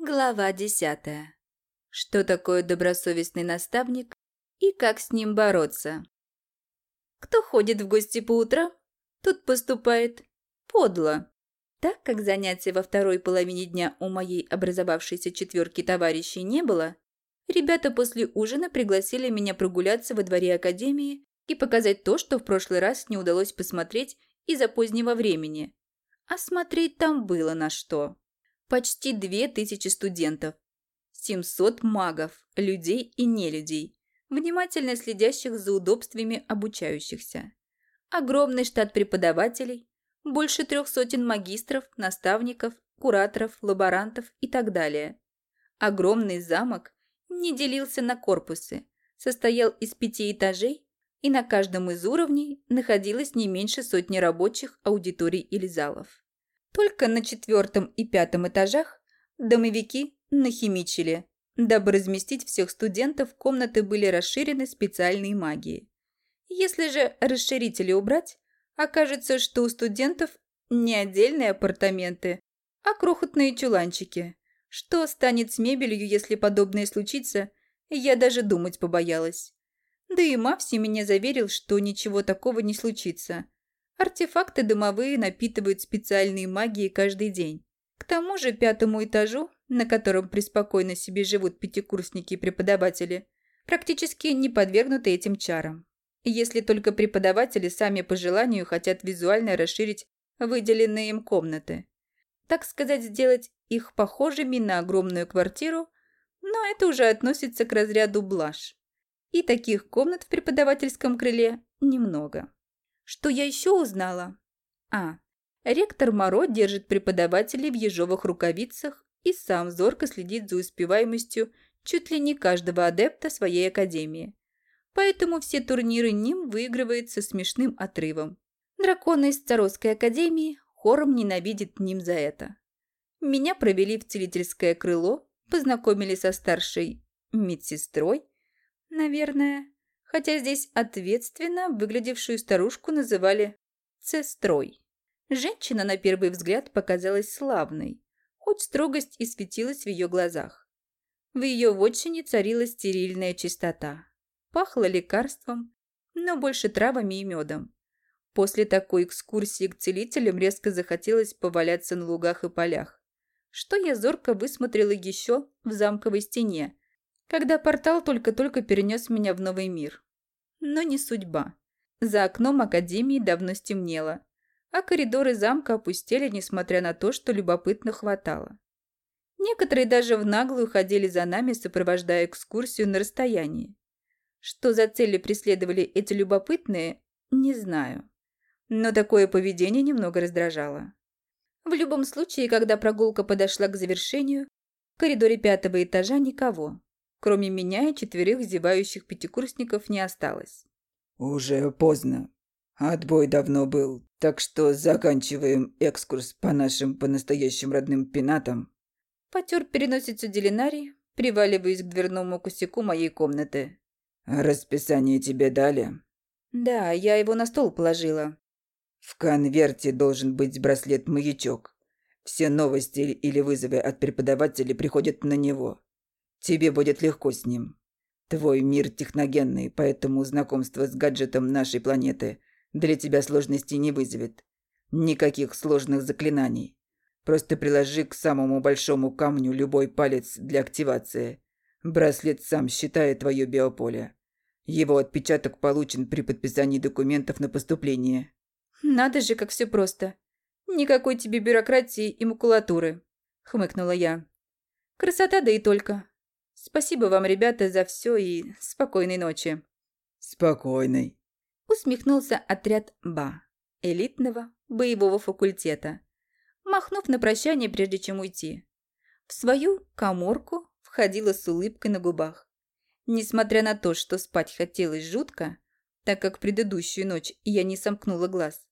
Глава десятая. Что такое добросовестный наставник и как с ним бороться? Кто ходит в гости по утрам, тот поступает подло. Так как занятия во второй половине дня у моей образовавшейся четверки товарищей не было, ребята после ужина пригласили меня прогуляться во дворе академии и показать то, что в прошлый раз не удалось посмотреть из-за позднего времени. А смотреть там было на что. Почти две тысячи студентов, 700 магов, людей и нелюдей, внимательно следящих за удобствами обучающихся. Огромный штат преподавателей, больше трех сотен магистров, наставников, кураторов, лаборантов и так далее. Огромный замок не делился на корпусы, состоял из пяти этажей, и на каждом из уровней находилось не меньше сотни рабочих аудиторий или залов. Только на четвертом и пятом этажах домовики нахимичили. Дабы разместить всех студентов, комнаты были расширены специальной магией. Если же расширители убрать, окажется, что у студентов не отдельные апартаменты, а крохотные чуланчики. Что станет с мебелью, если подобное случится, я даже думать побоялась. Да и Мавси меня заверил, что ничего такого не случится – Артефакты дымовые напитывают специальной магией каждый день. К тому же пятому этажу, на котором преспокойно себе живут пятикурсники и преподаватели, практически не подвергнуты этим чарам. Если только преподаватели сами по желанию хотят визуально расширить выделенные им комнаты. Так сказать, сделать их похожими на огромную квартиру, но это уже относится к разряду блажь. И таких комнат в преподавательском крыле немного. Что я еще узнала? А. Ректор Моро держит преподавателей в ежовых рукавицах и сам зорко следит за успеваемостью чуть ли не каждого адепта своей академии. Поэтому все турниры ним выигрывают со смешным отрывом. Драконы из Царосской академии хором ненавидят ним за это. Меня провели в целительское крыло, познакомили со старшей медсестрой, наверное, хотя здесь ответственно выглядевшую старушку называли «цестрой». Женщина на первый взгляд показалась славной, хоть строгость и светилась в ее глазах. В ее вотчине царила стерильная чистота. Пахло лекарством, но больше травами и медом. После такой экскурсии к целителям резко захотелось поваляться на лугах и полях, что я зорко высмотрела еще в замковой стене, когда портал только-только перенес меня в новый мир. Но не судьба. За окном академии давно стемнело, а коридоры замка опустели, несмотря на то, что любопытно хватало. Некоторые даже в наглую ходили за нами, сопровождая экскурсию на расстоянии. Что за цели преследовали эти любопытные, не знаю. Но такое поведение немного раздражало. В любом случае, когда прогулка подошла к завершению, в коридоре пятого этажа никого. Кроме меня и четверых зевающих пятикурсников не осталось. «Уже поздно. Отбой давно был, так что заканчиваем экскурс по нашим по-настоящим родным пенатам». Потер переносицу Делинарий, приваливаясь к дверному косяку моей комнаты. «Расписание тебе дали?» «Да, я его на стол положила». «В конверте должен быть браслет-маячок. Все новости или вызовы от преподавателей приходят на него. Тебе будет легко с ним. Твой мир техногенный, поэтому знакомство с гаджетом нашей планеты для тебя сложностей не вызовет. Никаких сложных заклинаний. Просто приложи к самому большому камню любой палец для активации. Браслет сам считает твое биополе. Его отпечаток получен при подписании документов на поступление. Надо же, как все просто. Никакой тебе бюрократии и макулатуры, хмыкнула я. Красота да и только. Спасибо вам, ребята, за все и спокойной ночи». «Спокойной», — усмехнулся отряд БА, элитного боевого факультета, махнув на прощание, прежде чем уйти. В свою коморку входила с улыбкой на губах. Несмотря на то, что спать хотелось жутко, так как предыдущую ночь я не сомкнула глаз,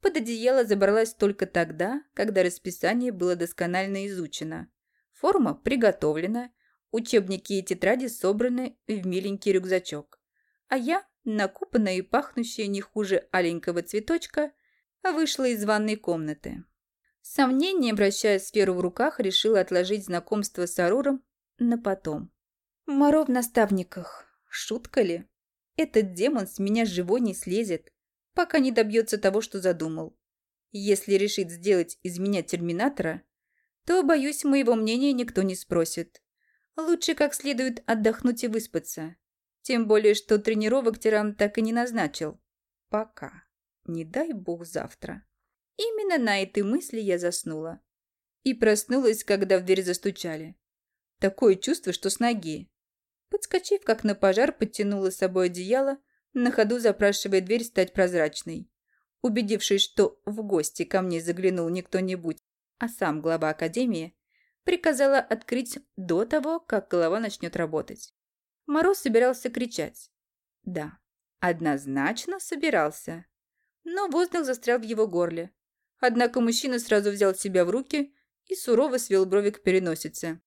под одеяло забралась только тогда, когда расписание было досконально изучено. Форма приготовлена, Учебники и тетради собраны в миленький рюкзачок. А я, накупанная и пахнущая не хуже аленького цветочка, вышла из ванной комнаты. С сомнением, вращая сферу в руках, решила отложить знакомство с Аруром на потом. Моро в наставниках. Шутка ли? Этот демон с меня живой не слезет, пока не добьется того, что задумал. Если решит сделать из меня терминатора, то, боюсь, моего мнения никто не спросит. Лучше как следует отдохнуть и выспаться. Тем более, что тренировок тиран так и не назначил. Пока. Не дай бог завтра. Именно на этой мысли я заснула. И проснулась, когда в дверь застучали. Такое чувство, что с ноги. Подскочив, как на пожар, подтянула с собой одеяло, на ходу запрашивая дверь стать прозрачной. Убедившись, что в гости ко мне заглянул не кто-нибудь, а сам глава академии, приказала открыть до того, как голова начнет работать. Мороз собирался кричать. Да, однозначно собирался. Но воздух застрял в его горле. Однако мужчина сразу взял себя в руки и сурово свел брови к переносице.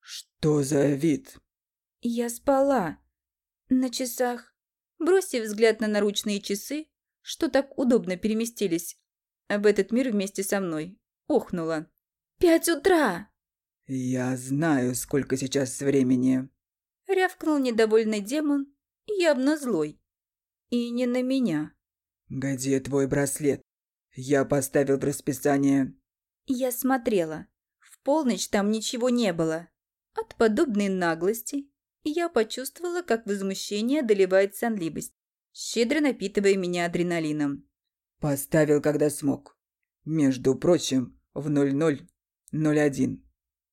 «Что за вид?» Я спала. На часах. Бросив взгляд на наручные часы, что так удобно переместились в этот мир вместе со мной, охнула. «Пять утра!» «Я знаю, сколько сейчас времени», — рявкнул недовольный демон, явно злой. И не на меня. «Где твой браслет? Я поставил в расписание». Я смотрела. В полночь там ничего не было. От подобной наглости я почувствовала, как возмущение доливает сонливость, щедро напитывая меня адреналином. «Поставил, когда смог. Между прочим, в 00.01.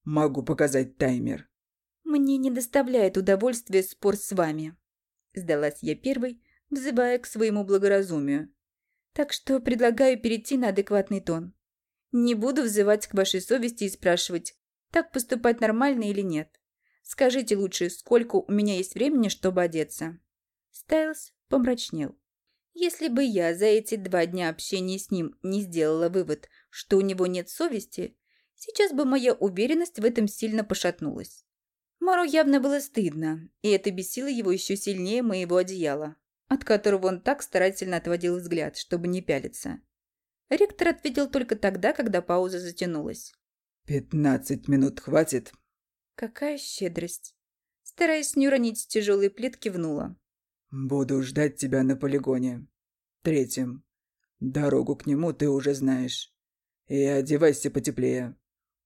Могу показать таймер». «Мне не доставляет удовольствия спор с вами», – сдалась я первой, взывая к своему благоразумию. «Так что предлагаю перейти на адекватный тон. Не буду взывать к вашей совести и спрашивать, так поступать нормально или нет. Скажите лучше, сколько у меня есть времени, чтобы одеться?» Стайлз помрачнел. Если бы я за эти два дня общения с ним не сделала вывод, что у него нет совести, сейчас бы моя уверенность в этом сильно пошатнулась. Мару явно было стыдно, и это бесило его еще сильнее моего одеяла, от которого он так старательно отводил взгляд, чтобы не пялиться. Ректор ответил только тогда, когда пауза затянулась. «Пятнадцать минут хватит?» Какая щедрость. Стараясь не уронить тяжелые плит, кивнула. «Буду ждать тебя на полигоне. Третьим. Дорогу к нему ты уже знаешь. И одевайся потеплее.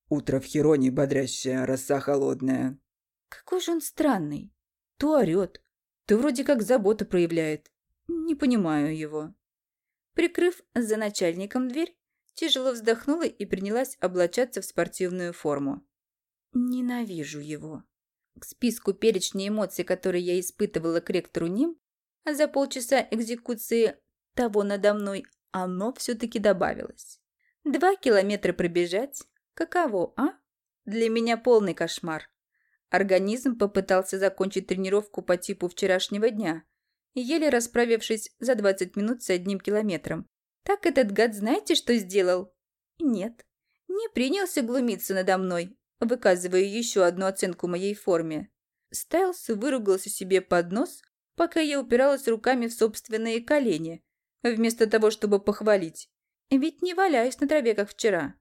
Утро в Хероне бодрящее, роса холодная». Какой же он странный. То орёт, то вроде как заботу проявляет. Не понимаю его. Прикрыв за начальником дверь, тяжело вздохнула и принялась облачаться в спортивную форму. Ненавижу его. К списку перечня эмоций, которые я испытывала к ректору Ним, а за полчаса экзекуции того надо мной, оно все-таки добавилось. Два километра пробежать? Каково, а? Для меня полный кошмар. Организм попытался закончить тренировку по типу вчерашнего дня, еле расправившись за 20 минут с одним километром. Так этот гад знаете, что сделал? Нет, не принялся глумиться надо мной, выказывая еще одну оценку моей форме. Стайлс выругался себе под нос, пока я упиралась руками в собственные колени, вместо того, чтобы похвалить. Ведь не валяюсь на траве, как вчера.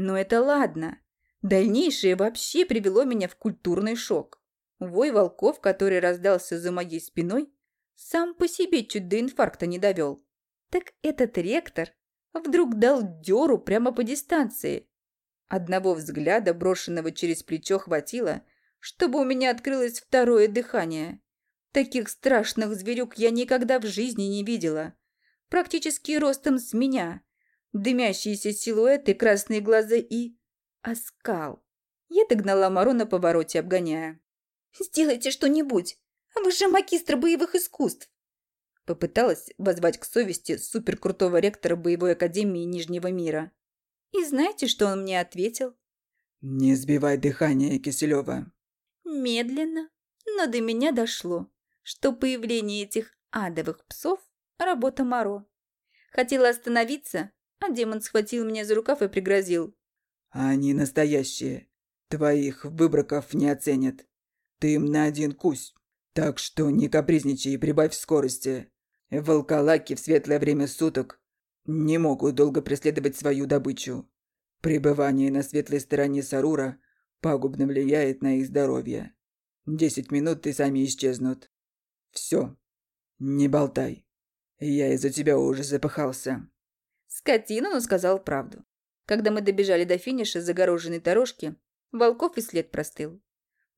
Но это ладно. Дальнейшее вообще привело меня в культурный шок. Вой волков, который раздался за моей спиной, сам по себе чуть до инфаркта не довел. Так этот ректор вдруг дал дёру прямо по дистанции, Одного взгляда, брошенного через плечо, хватило, чтобы у меня открылось второе дыхание. Таких страшных зверюк я никогда в жизни не видела. Практически ростом с меня. Дымящиеся силуэты, красные глаза и... оскал. Я догнала Маро на повороте, обгоняя. «Сделайте что-нибудь! Вы же магистр боевых искусств!» Попыталась возвать к совести суперкрутого ректора боевой академии Нижнего мира. И знаете, что он мне ответил? «Не сбивай дыхание, Киселева». Медленно, но до меня дошло, что появление этих адовых псов – работа Моро. Хотела остановиться, а демон схватил меня за рукав и пригрозил. «Они настоящие. Твоих выбраков не оценят. Ты им на один кусь. Так что не капризничай и прибавь скорости. Волколаки в светлое время суток не могут долго преследовать свою добычу. Пребывание на светлой стороне Сарура пагубно влияет на их здоровье. Десять минут и сами исчезнут. Все. Не болтай. Я из-за тебя уже запыхался. Скотина, но сказал правду. Когда мы добежали до финиша загороженной дорожки, Волков и след простыл.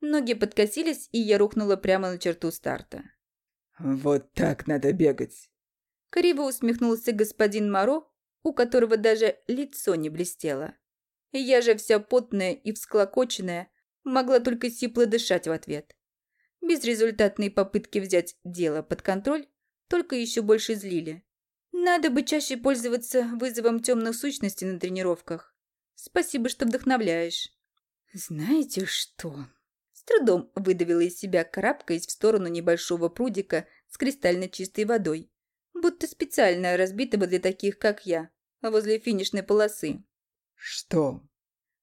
Ноги подкосились, и я рухнула прямо на черту старта. «Вот так надо бегать!» Криво усмехнулся господин Моро, у которого даже лицо не блестело. Я же вся потная и всклокоченная, могла только сипло дышать в ответ. Безрезультатные попытки взять дело под контроль только еще больше злили. Надо бы чаще пользоваться вызовом темных сущностей на тренировках. Спасибо, что вдохновляешь. Знаете что? С трудом выдавила из себя, карабкаясь в сторону небольшого прудика с кристально чистой водой, будто специально разбитого для таких, как я, возле финишной полосы. «Что?»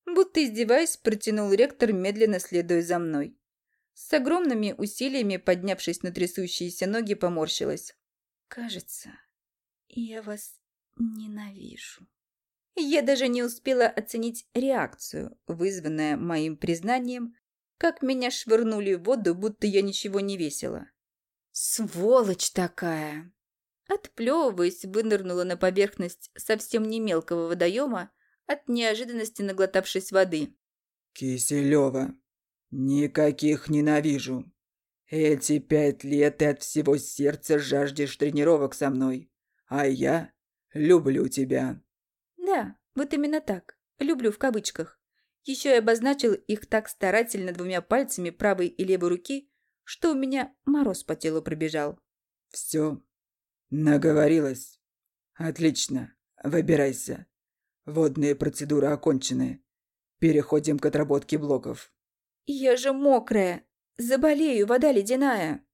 Будто издеваясь, протянул ректор, медленно следуя за мной. С огромными усилиями, поднявшись на трясущиеся ноги, поморщилась. «Кажется, я вас ненавижу». Я даже не успела оценить реакцию, вызванная моим признанием, как меня швырнули в воду, будто я ничего не весила. «Сволочь такая!» Отплевываясь, вынырнула на поверхность совсем не мелкого водоема, от неожиданности наглотавшись воды. «Киселева, никаких ненавижу. Эти пять лет ты от всего сердца жаждешь тренировок со мной, а я люблю тебя». Да, вот именно так. Люблю в кавычках. Еще и обозначил их так старательно двумя пальцами правой и левой руки, что у меня мороз по телу пробежал. «Все, наговорилась. Отлично, выбирайся. Водные процедуры окончены. Переходим к отработке блоков. Я же мокрая. Заболею, вода ледяная.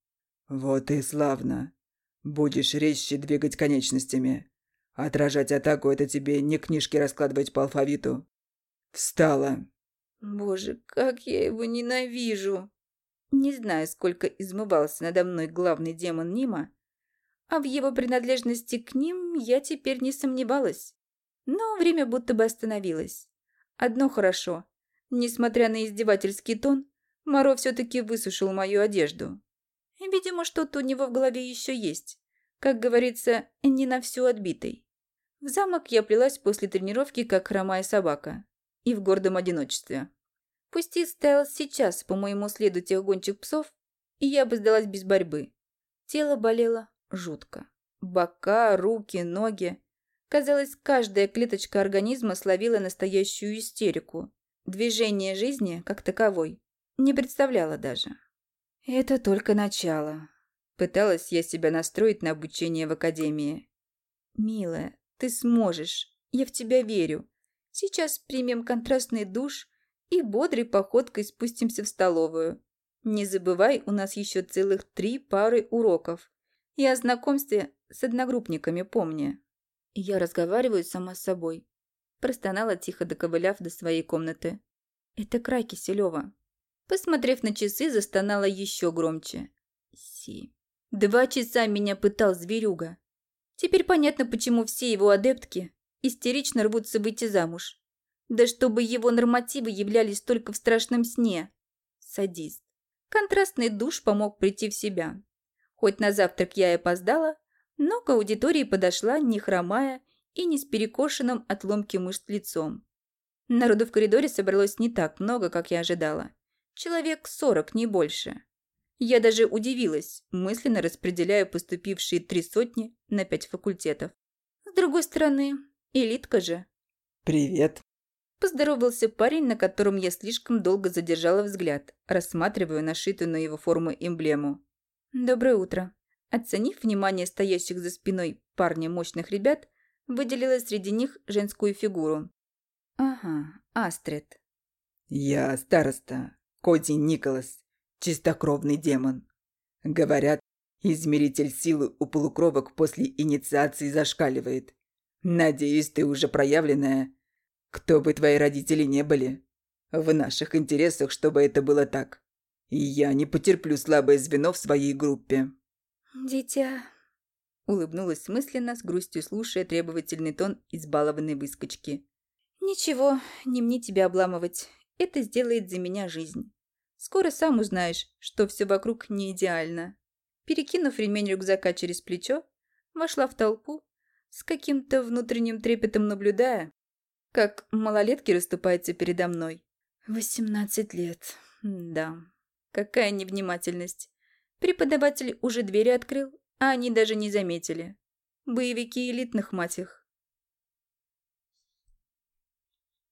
Вот и славно. Будешь резче двигать конечностями. Отражать атаку – это тебе не книжки раскладывать по алфавиту. Встала. Боже, как я его ненавижу. Не знаю, сколько измывался надо мной главный демон Нима, а в его принадлежности к ним я теперь не сомневалась. Но время будто бы остановилось. Одно хорошо. Несмотря на издевательский тон, Моро все-таки высушил мою одежду. Видимо, что-то у него в голове еще есть. Как говорится, не на всю отбитый. В замок я плелась после тренировки, как хромая собака. И в гордом одиночестве. Пусти стоял сейчас по моему следу тех гончих псов, и я бы сдалась без борьбы. Тело болело жутко. Бока, руки, ноги. Казалось, каждая клеточка организма словила настоящую истерику. Движение жизни, как таковой, не представляла даже. Это только начало. Пыталась я себя настроить на обучение в академии. «Милая, ты сможешь. Я в тебя верю. Сейчас примем контрастный душ и бодрой походкой спустимся в столовую. Не забывай, у нас еще целых три пары уроков. И о знакомстве с одногруппниками помни». Я разговариваю сама с собой. Простонала, тихо доковыляв до своей комнаты. Это край Киселева. Посмотрев на часы, застонала еще громче. Си. Два часа меня пытал зверюга. Теперь понятно, почему все его адептки истерично рвутся выйти замуж. Да чтобы его нормативы являлись только в страшном сне. Садист. Контрастный душ помог прийти в себя. Хоть на завтрак я и опоздала, но к аудитории подошла, не хромая и не с перекошенным от ломки мышц лицом. Народу в коридоре собралось не так много, как я ожидала. Человек сорок, не больше. Я даже удивилась, мысленно распределяя поступившие три сотни на пять факультетов. С другой стороны, элитка же. «Привет», Поздоровался парень, на котором я слишком долго задержала взгляд, рассматривая нашитую на его форму эмблему. «Доброе утро». Оценив внимание стоящих за спиной парня мощных ребят, выделила среди них женскую фигуру. «Ага, Астрид». «Я староста, Коди Николас, чистокровный демон. Говорят, измеритель силы у полукровок после инициации зашкаливает. Надеюсь, ты уже проявленная. Кто бы твои родители не были. В наших интересах, чтобы это было так. И я не потерплю слабое звено в своей группе». «Дитя...» Улыбнулась мысленно, с грустью слушая требовательный тон избалованной выскочки. Ничего, не мне тебя обламывать. Это сделает за меня жизнь. Скоро сам узнаешь, что все вокруг не идеально. Перекинув ремень рюкзака через плечо, вошла в толпу, с каким-то внутренним трепетом наблюдая, как малолетки расступаются передо мной. Восемнадцать лет. Да, какая невнимательность. Преподаватель уже двери открыл, а они даже не заметили. Боевики элитных, мать их.